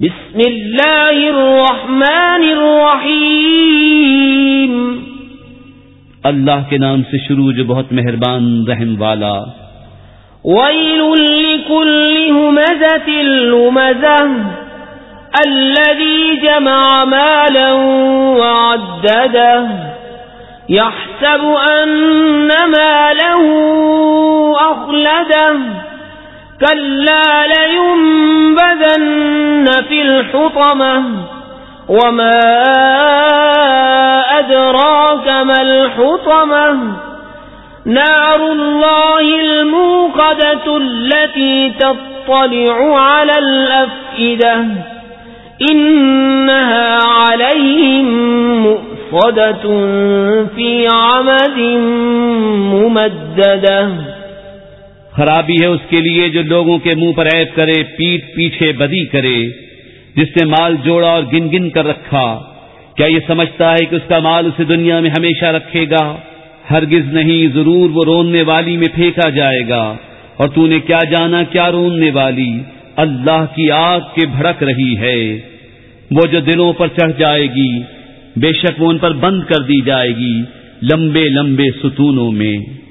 بسم اللہ الرحمن الرحیم۔ اللہ کے نام سے شروع جو بہت مہربان رحم والا۔ ویل لکل ہمزة لمزة۔ الذي جمع مالا وعدده۔ يحسب أن ماله أخلده۔ كلا لينبذن في الحطمة وما أدراك ما الحطمة نار الله الموقدة التي تطلع على الأفئدة إنها عليهم مؤصدة في عمد ممددة خرابی ہے اس کے لیے جو لوگوں کے منہ پر عیب کرے، پیٹ پیچھے بدی کرے۔ جس نے مال جوڑا اور گن گن کر رکھا۔ کیا یہ سمجھتا ہے کہ اس کا مال اسے دنیا میں ہمیشہ رکھے گا؟ ہرگز نہیں، ضرور وہ روننے والی میں پھینکا جائے گا۔ اور تو نے کیا جانا، کیا روننے والی؟ اللہ کی آگ کے بھڑک رہی ہے۔ وہ جو دلوں پر چڑھ جائے گی، بے شک وہ ان پر بند کر دی جائے گی لمبے لمبے ستونوں میں۔